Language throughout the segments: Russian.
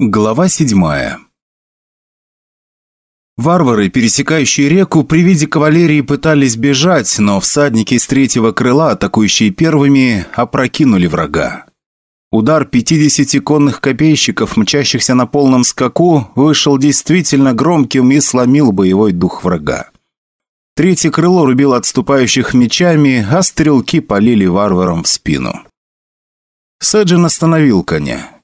Глава седьмая Варвары, пересекающие реку, при виде кавалерии пытались бежать, но всадники из третьего крыла, атакующие первыми, опрокинули врага. Удар 50 конных копейщиков, мчащихся на полном скаку, вышел действительно громким и сломил боевой дух врага. Третье крыло рубило отступающих мечами, а стрелки полили варварам в спину. Сэджин остановил коня.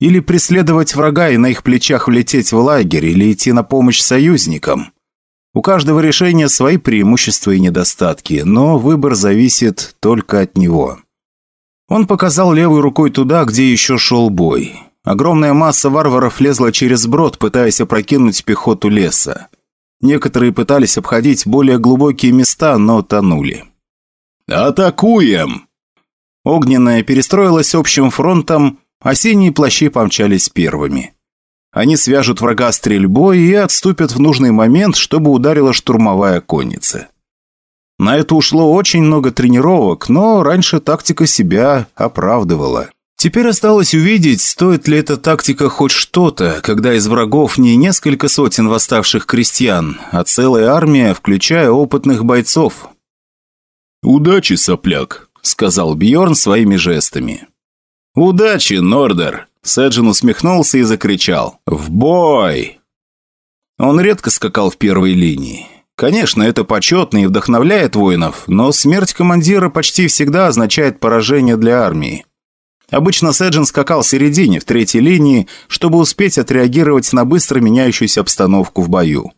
Или преследовать врага и на их плечах влететь в лагерь, или идти на помощь союзникам. У каждого решения свои преимущества и недостатки, но выбор зависит только от него. Он показал левой рукой туда, где еще шел бой. Огромная масса варваров лезла через брод, пытаясь опрокинуть пехоту леса. Некоторые пытались обходить более глубокие места, но тонули. «Атакуем!» Огненная перестроилась общим фронтом, синие плащи помчались первыми. Они свяжут врага стрельбой и отступят в нужный момент, чтобы ударила штурмовая конница. На это ушло очень много тренировок, но раньше тактика себя оправдывала. Теперь осталось увидеть, стоит ли эта тактика хоть что-то, когда из врагов не несколько сотен восставших крестьян, а целая армия, включая опытных бойцов. «Удачи, сопляк», — сказал Бьорн своими жестами. «Удачи, Нордер!» Сэджин усмехнулся и закричал. «В бой!» Он редко скакал в первой линии. Конечно, это почетно и вдохновляет воинов, но смерть командира почти всегда означает поражение для армии. Обычно Сэджин скакал в середине, в третьей линии, чтобы успеть отреагировать на быстро меняющуюся обстановку в бою.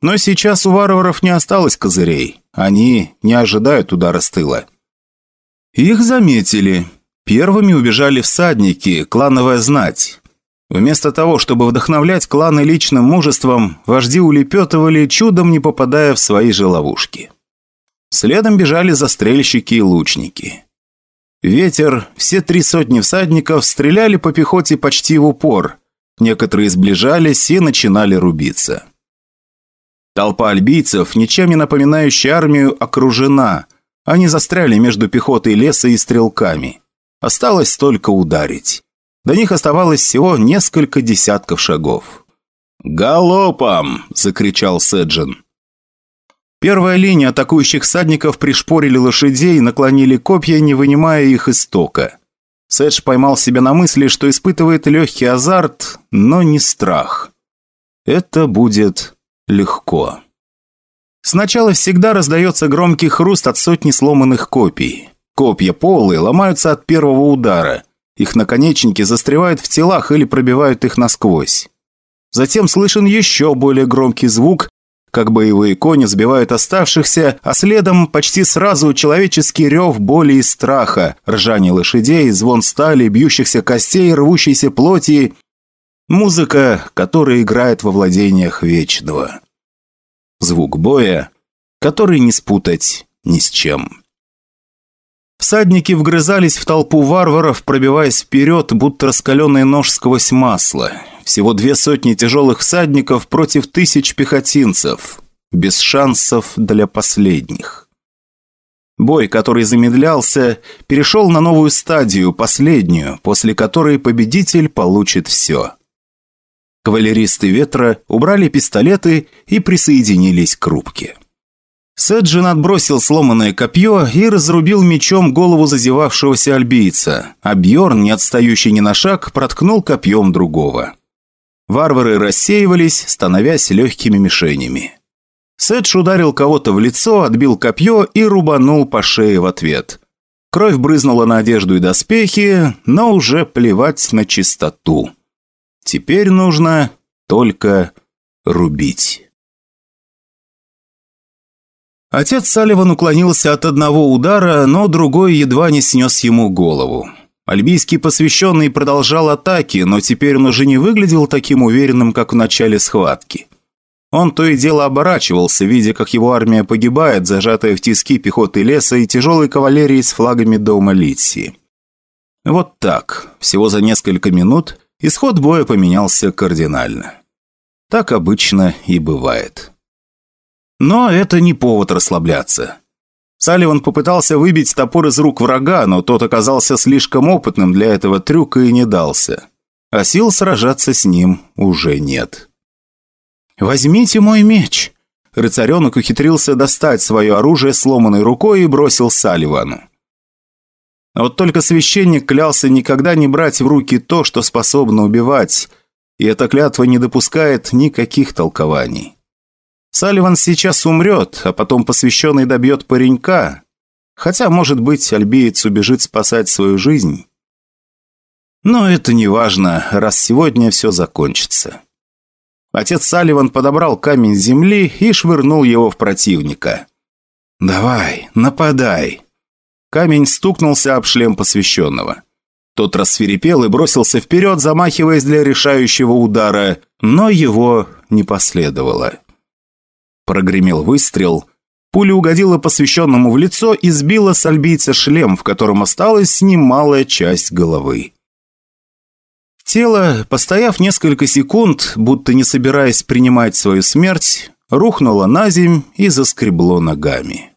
Но сейчас у варваров не осталось козырей. Они не ожидают удара с тыла. Их заметили. Первыми убежали всадники, клановая знать. Вместо того, чтобы вдохновлять кланы личным мужеством, вожди улепетывали, чудом не попадая в свои же ловушки. Следом бежали застрельщики и лучники. Ветер, все три сотни всадников стреляли по пехоте почти в упор. Некоторые сближались и начинали рубиться. Толпа альбийцев, ничем не напоминающая армию, окружена. Они застряли между пехотой леса и стрелками. Осталось только ударить. До них оставалось всего несколько десятков шагов. «Галопом!» – закричал Седжин. Первая линия атакующих всадников пришпорили лошадей и наклонили копья, не вынимая их из тока. Седж поймал себя на мысли, что испытывает легкий азарт, но не страх. Это будет легко. Сначала всегда раздается громкий хруст от сотни сломанных копий. Копья полые ломаются от первого удара. Их наконечники застревают в телах или пробивают их насквозь. Затем слышен еще более громкий звук, как боевые кони сбивают оставшихся, а следом почти сразу человеческий рев боли и страха, ржание лошадей, звон стали, бьющихся костей, рвущейся плоти. Музыка, которая играет во владениях Вечного. Звук боя, который не спутать ни с чем. Всадники вгрызались в толпу варваров, пробиваясь вперед, будто раскаленный нож сквозь масло. Всего две сотни тяжелых всадников против тысяч пехотинцев. Без шансов для последних. Бой, который замедлялся, перешел на новую стадию, последнюю, после которой победитель получит все. Кавалеристы ветра убрали пистолеты и присоединились к рубке. Сэджин отбросил сломанное копье и разрубил мечом голову зазевавшегося альбийца, а Бьорн, не отстающий ни на шаг, проткнул копьем другого. Варвары рассеивались, становясь легкими мишенями. Сэдж ударил кого-то в лицо, отбил копье и рубанул по шее в ответ. Кровь брызнула на одежду и доспехи, но уже плевать на чистоту. Теперь нужно только рубить. Отец Салливан уклонился от одного удара, но другой едва не снес ему голову. Альбийский посвященный продолжал атаки, но теперь он уже не выглядел таким уверенным, как в начале схватки. Он то и дело оборачивался, видя, как его армия погибает, зажатая в тиски пехоты леса и тяжелой кавалерии с флагами дома Литсии. Вот так, всего за несколько минут, исход боя поменялся кардинально. Так обычно и бывает. Но это не повод расслабляться. Салливан попытался выбить топор из рук врага, но тот оказался слишком опытным для этого трюка и не дался. а сил сражаться с ним уже нет. «Возьмите мой меч!» Рыцаренок ухитрился достать свое оружие сломанной рукой и бросил Салливану. Вот только священник клялся никогда не брать в руки то, что способно убивать, и эта клятва не допускает никаких толкований. Салливан сейчас умрет, а потом посвященный добьет паренька, хотя, может быть, альбиец убежит спасать свою жизнь. Но это не важно, раз сегодня все закончится. Отец Салливан подобрал камень земли и швырнул его в противника. «Давай, нападай!» Камень стукнулся об шлем посвященного. Тот рассверепел и бросился вперед, замахиваясь для решающего удара, но его не последовало. Прогремел выстрел. Пуля угодила посвященному в лицо и сбила с альбийца шлем, в котором осталась немалая часть головы. Тело, постояв несколько секунд, будто не собираясь принимать свою смерть, рухнуло на земь и заскребло ногами.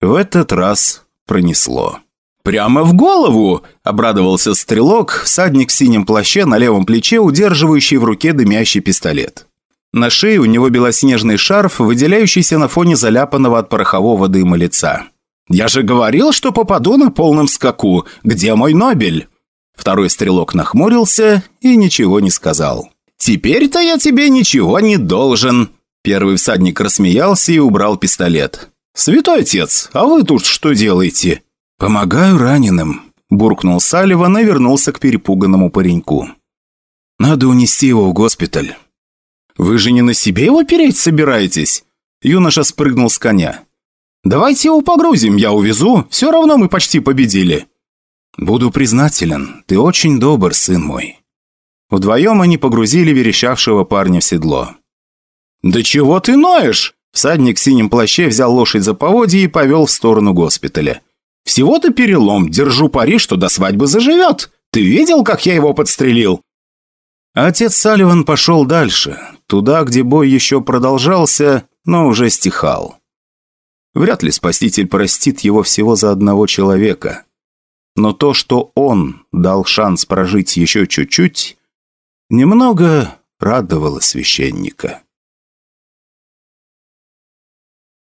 В этот раз пронесло. «Прямо в голову!» – обрадовался стрелок, всадник в синем плаще на левом плече, удерживающий в руке дымящий пистолет. На шее у него белоснежный шарф, выделяющийся на фоне заляпанного от порохового дыма лица. «Я же говорил, что попаду на полном скаку! Где мой Нобель?» Второй стрелок нахмурился и ничего не сказал. «Теперь-то я тебе ничего не должен!» Первый всадник рассмеялся и убрал пистолет. «Святой отец, а вы тут что делаете?» «Помогаю раненым», – буркнул Салливан и вернулся к перепуганному пареньку. «Надо унести его в госпиталь». «Вы же не на себе его переть собираетесь?» Юноша спрыгнул с коня. «Давайте его погрузим, я увезу. Все равно мы почти победили». «Буду признателен. Ты очень добр, сын мой». Вдвоем они погрузили верещавшего парня в седло. «Да чего ты ноешь?» Всадник в синем плаще взял лошадь за поводье и повел в сторону госпиталя. Всего-то перелом, держу пари, что до свадьбы заживет. Ты видел, как я его подстрелил?» Отец Салливан пошел дальше, туда, где бой еще продолжался, но уже стихал. Вряд ли Спаситель простит его всего за одного человека. Но то, что он дал шанс прожить еще чуть-чуть, немного радовало священника.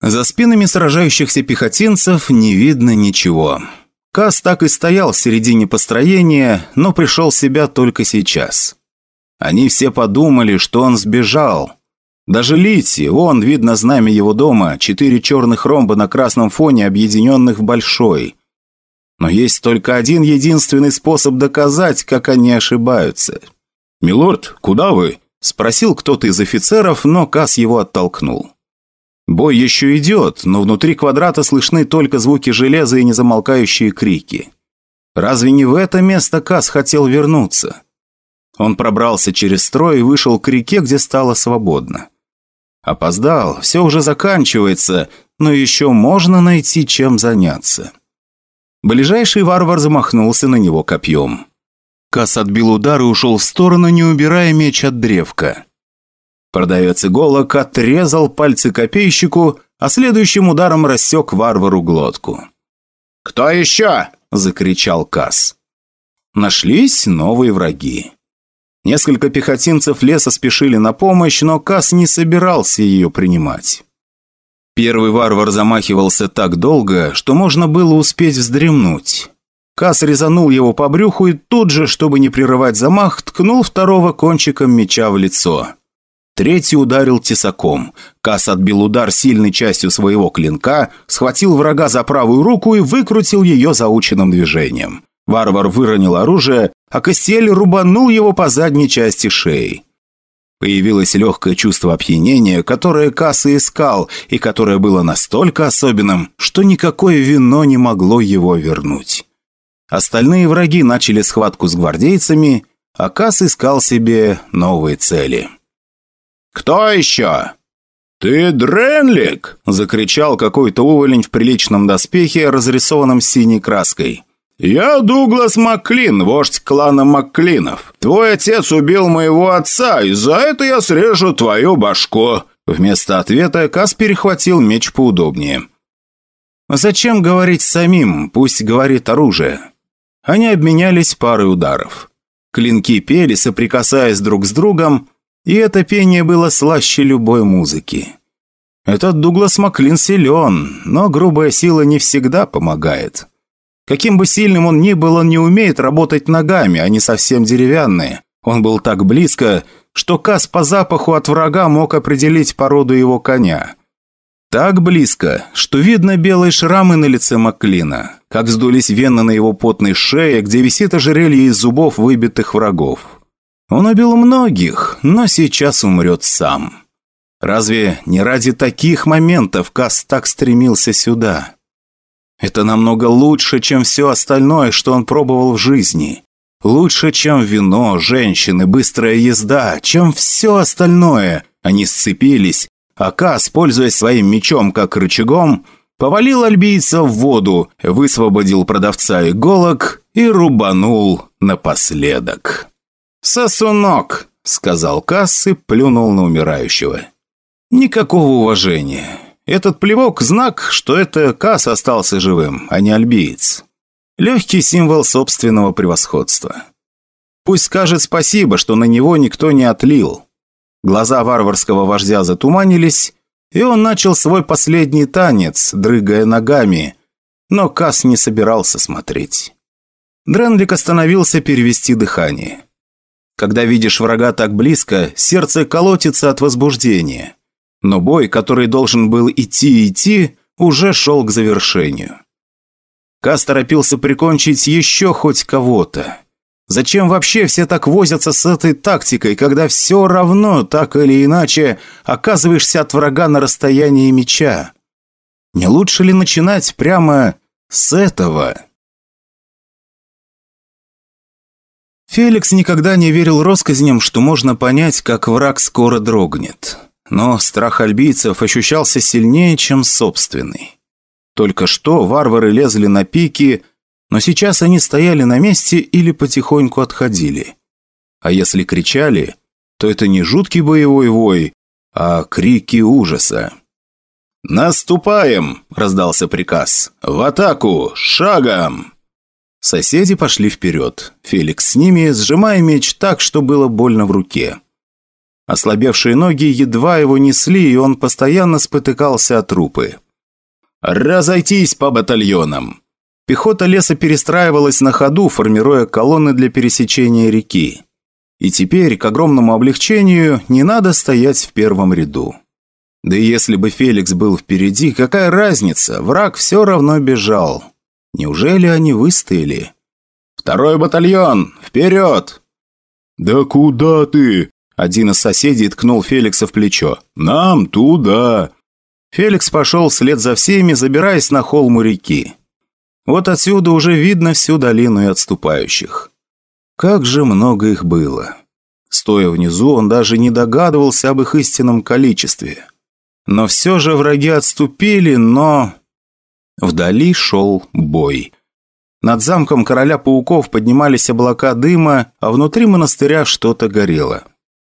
За спинами сражающихся пехотинцев не видно ничего. Кас так и стоял в середине построения, но пришел в себя только сейчас. Они все подумали, что он сбежал. Даже Лити, вон, видно знамя его дома, четыре черных ромба на красном фоне, объединенных в большой. Но есть только один единственный способ доказать, как они ошибаются. «Милорд, куда вы?» – спросил кто-то из офицеров, но Кас его оттолкнул. Бой еще идет, но внутри квадрата слышны только звуки железа и незамолкающие крики. Разве не в это место Кас хотел вернуться? Он пробрался через строй и вышел к реке, где стало свободно. Опоздал, все уже заканчивается, но еще можно найти чем заняться. Ближайший варвар замахнулся на него копьем. Кас отбил удар и ушел в сторону, не убирая меч от древка. Продавец иголок отрезал пальцы копейщику, а следующим ударом рассек варвару глотку. «Кто еще?» – закричал Касс. Нашлись новые враги. Несколько пехотинцев леса спешили на помощь, но Касс не собирался ее принимать. Первый варвар замахивался так долго, что можно было успеть вздремнуть. Касс резанул его по брюху и тут же, чтобы не прерывать замах, ткнул второго кончиком меча в лицо. Третий ударил тесаком. Кас отбил удар сильной частью своего клинка, схватил врага за правую руку и выкрутил ее заученным движением. Варвар выронил оружие, а Костель рубанул его по задней части шеи. Появилось легкое чувство опьянения, которое Касс искал, и которое было настолько особенным, что никакое вино не могло его вернуть. Остальные враги начали схватку с гвардейцами, а Касс искал себе новые цели. «Кто еще?» «Ты Дренлик!» – закричал какой-то уволень в приличном доспехе, разрисованном синей краской. «Я Дуглас Макклин, вождь клана Макклинов. Твой отец убил моего отца, и за это я срежу твою башку». Вместо ответа Кас перехватил меч поудобнее. «Зачем говорить самим? Пусть говорит оружие». Они обменялись парой ударов. Клинки пели, соприкасаясь друг с другом, и это пение было слаще любой музыки. Этот Дуглас Маклин силен, но грубая сила не всегда помогает. Каким бы сильным он ни был, он не умеет работать ногами, они совсем деревянные. Он был так близко, что Кас по запаху от врага мог определить породу его коня. Так близко, что видно белые шрамы на лице Маклина, как вздулись вены на его потной шее, где висит ожерелье из зубов выбитых врагов. Он убил многих, но сейчас умрет сам. Разве не ради таких моментов Кас так стремился сюда? Это намного лучше, чем все остальное, что он пробовал в жизни. Лучше, чем вино, женщины, быстрая езда, чем все остальное. Они сцепились, а Кас, пользуясь своим мечом как рычагом, повалил альбийца в воду, высвободил продавца иголок и рубанул напоследок. «Сосунок!» — сказал Касс и плюнул на умирающего. «Никакого уважения. Этот плевок – знак, что это Касс остался живым, а не альбиец. Легкий символ собственного превосходства. Пусть скажет спасибо, что на него никто не отлил. Глаза варварского вождя затуманились, и он начал свой последний танец, дрыгая ногами, но Касс не собирался смотреть. Дренлик остановился перевести дыхание. Когда видишь врага так близко, сердце колотится от возбуждения. Но бой, который должен был идти и идти, уже шел к завершению. Кас торопился прикончить еще хоть кого-то. Зачем вообще все так возятся с этой тактикой, когда все равно, так или иначе, оказываешься от врага на расстоянии меча? Не лучше ли начинать прямо с этого? Феликс никогда не верил россказням, что можно понять, как враг скоро дрогнет. Но страх альбийцев ощущался сильнее, чем собственный. Только что варвары лезли на пики, но сейчас они стояли на месте или потихоньку отходили. А если кричали, то это не жуткий боевой вой, а крики ужаса. «Наступаем!» – раздался приказ. «В атаку! Шагом!» Соседи пошли вперед. Феликс с ними, сжимая меч так, что было больно в руке. Ослабевшие ноги едва его несли, и он постоянно спотыкался от трупы. «Разойтись по батальонам!» Пехота леса перестраивалась на ходу, формируя колонны для пересечения реки. И теперь, к огромному облегчению, не надо стоять в первом ряду. Да и если бы Феликс был впереди, какая разница, враг все равно бежал. Неужели они выстояли? «Второй батальон! Вперед!» «Да куда ты?» Один из соседей ткнул Феликса в плечо. «Нам туда!» Феликс пошел вслед за всеми, забираясь на холм у реки. Вот отсюда уже видно всю долину и отступающих. Как же много их было. Стоя внизу, он даже не догадывался об их истинном количестве. Но все же враги отступили, но... Вдали шел бой. Над замком короля пауков поднимались облака дыма, а внутри монастыря что-то горело.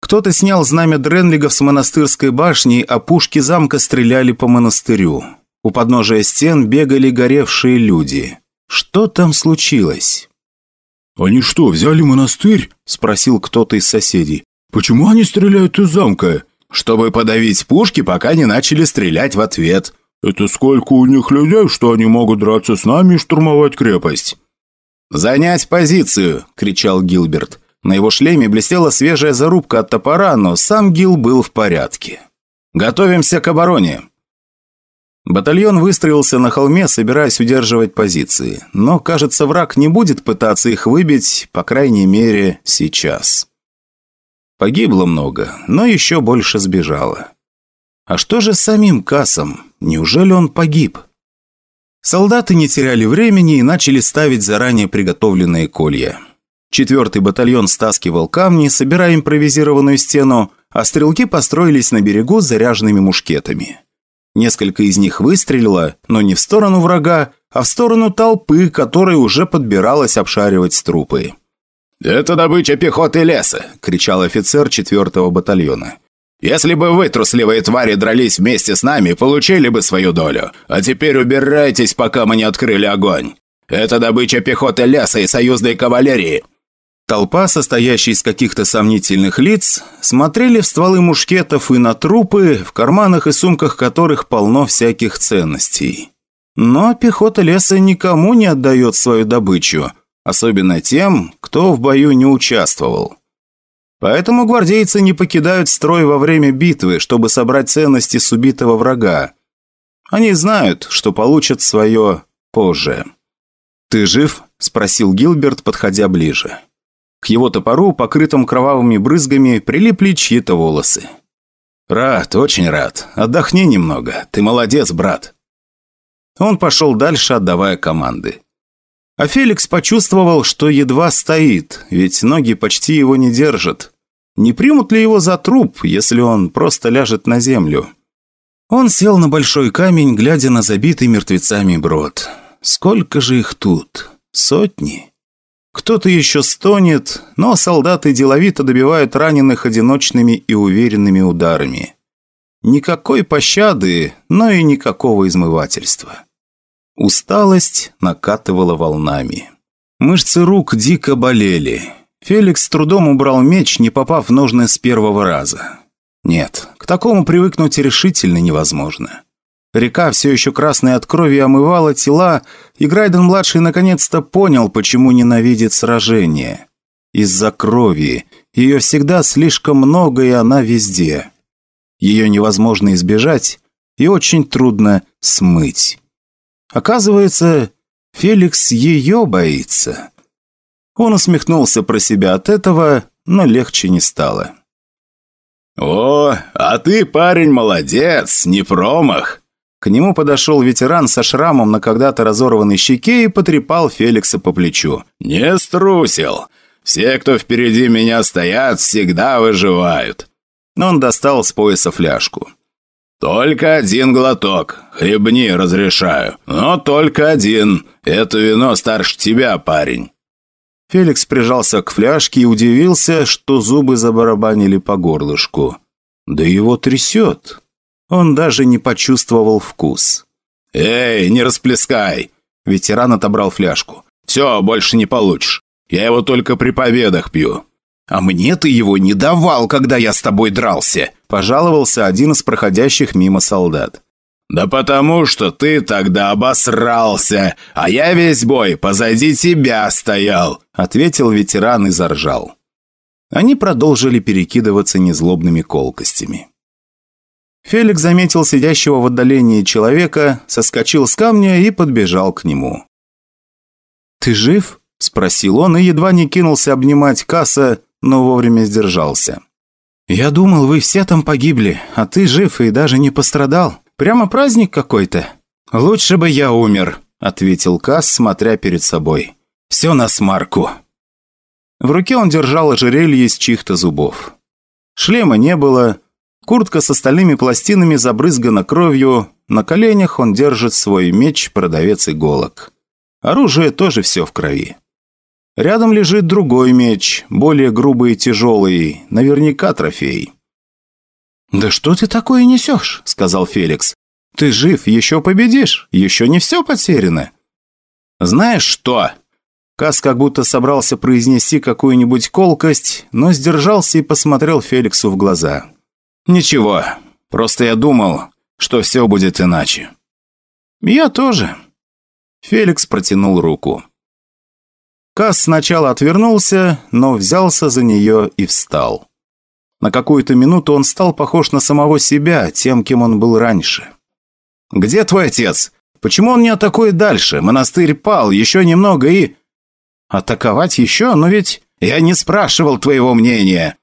Кто-то снял знамя Дренлигов с монастырской башни, а пушки замка стреляли по монастырю. У подножия стен бегали горевшие люди. Что там случилось? «Они что, взяли монастырь?» – спросил кто-то из соседей. «Почему они стреляют из замка?» «Чтобы подавить пушки, пока не начали стрелять в ответ». «Это сколько у них людей, что они могут драться с нами и штурмовать крепость?» «Занять позицию!» – кричал Гилберт. На его шлеме блестела свежая зарубка от топора, но сам Гил был в порядке. «Готовимся к обороне!» Батальон выстроился на холме, собираясь удерживать позиции. Но, кажется, враг не будет пытаться их выбить, по крайней мере, сейчас. Погибло много, но еще больше сбежало. А что же с самим Кассом? Неужели он погиб? Солдаты не теряли времени и начали ставить заранее приготовленные колья. Четвертый батальон стаскивал камни, собирая импровизированную стену, а стрелки построились на берегу с заряженными мушкетами. Несколько из них выстрелило, но не в сторону врага, а в сторону толпы, которая уже подбиралась обшаривать трупы. «Это добыча пехоты леса!» – кричал офицер четвертого батальона. «Если бы вы, трусливые твари, дрались вместе с нами, получили бы свою долю. А теперь убирайтесь, пока мы не открыли огонь. Это добыча пехоты леса и союзной кавалерии. Толпа, состоящая из каких-то сомнительных лиц, смотрели в стволы мушкетов и на трупы, в карманах и сумках которых полно всяких ценностей. Но пехота леса никому не отдает свою добычу, особенно тем, кто в бою не участвовал. Поэтому гвардейцы не покидают строй во время битвы, чтобы собрать ценности с убитого врага. Они знают, что получат свое позже. «Ты жив?» – спросил Гилберт, подходя ближе. К его топору, покрытым кровавыми брызгами, прилипли чьи-то волосы. «Рад, очень рад. Отдохни немного. Ты молодец, брат». Он пошел дальше, отдавая команды. А Феликс почувствовал, что едва стоит, ведь ноги почти его не держат. Не примут ли его за труп, если он просто ляжет на землю? Он сел на большой камень, глядя на забитый мертвецами брод. Сколько же их тут? Сотни? Кто-то еще стонет, но солдаты деловито добивают раненых одиночными и уверенными ударами. Никакой пощады, но и никакого измывательства. Усталость накатывала волнами. Мышцы рук дико болели. Феликс с трудом убрал меч, не попав в ножны с первого раза. Нет, к такому привыкнуть решительно невозможно. Река все еще красная от крови омывала тела, и Грайден-младший наконец-то понял, почему ненавидит сражение. Из-за крови. Ее всегда слишком много, и она везде. Ее невозможно избежать, и очень трудно смыть. Оказывается, Феликс ее боится. Он усмехнулся про себя от этого, но легче не стало. «О, а ты, парень, молодец, не промах!» К нему подошел ветеран со шрамом на когда-то разорванной щеке и потрепал Феликса по плечу. «Не струсил. Все, кто впереди меня стоят, всегда выживают». Но он достал с пояса фляжку. «Только один глоток. Хлебни, разрешаю. Но только один. Это вино старше тебя, парень». Феликс прижался к фляжке и удивился, что зубы забарабанили по горлышку. «Да его трясет». Он даже не почувствовал вкус. «Эй, не расплескай!» Ветеран отобрал фляжку. «Все, больше не получишь. Я его только при победах пью». «А мне ты его не давал, когда я с тобой дрался!» Пожаловался один из проходящих мимо солдат. «Да потому что ты тогда обосрался, а я весь бой позади тебя стоял», ответил ветеран и заржал. Они продолжили перекидываться незлобными колкостями. Феликс заметил сидящего в отдалении человека, соскочил с камня и подбежал к нему. «Ты жив?» – спросил он и едва не кинулся обнимать Касса, но вовремя сдержался. «Я думал, вы все там погибли, а ты жив и даже не пострадал. Прямо праздник какой-то». «Лучше бы я умер», – ответил Касс, смотря перед собой. «Все на смарку». В руке он держал ожерелье из чьих-то зубов. Шлема не было, Куртка с остальными пластинами забрызгана кровью, на коленях он держит свой меч, продавец иголок. Оружие тоже все в крови. Рядом лежит другой меч, более грубый и тяжелый, наверняка трофей. «Да что ты такое несешь?» – сказал Феликс. «Ты жив, еще победишь, еще не все потеряно». «Знаешь что?» Кас как будто собрался произнести какую-нибудь колкость, но сдержался и посмотрел Феликсу в глаза. «Ничего, просто я думал, что все будет иначе». «Я тоже». Феликс протянул руку. Касс сначала отвернулся, но взялся за нее и встал. На какую-то минуту он стал похож на самого себя, тем, кем он был раньше. «Где твой отец? Почему он не атакует дальше? Монастырь пал, еще немного и...» «Атаковать еще? Но ведь я не спрашивал твоего мнения!»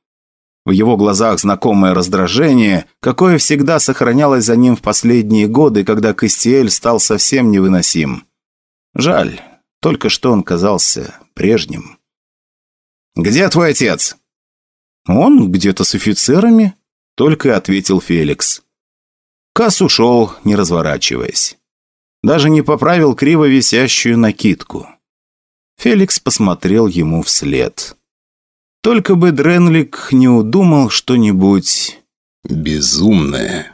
В его глазах знакомое раздражение, какое всегда сохранялось за ним в последние годы, когда Кастиэль стал совсем невыносим. Жаль, только что он казался прежним. «Где твой отец?» «Он где-то с офицерами», — только ответил Феликс. Кас ушел, не разворачиваясь. Даже не поправил криво висящую накидку. Феликс посмотрел ему вслед. Только бы Дренлик не удумал что-нибудь безумное.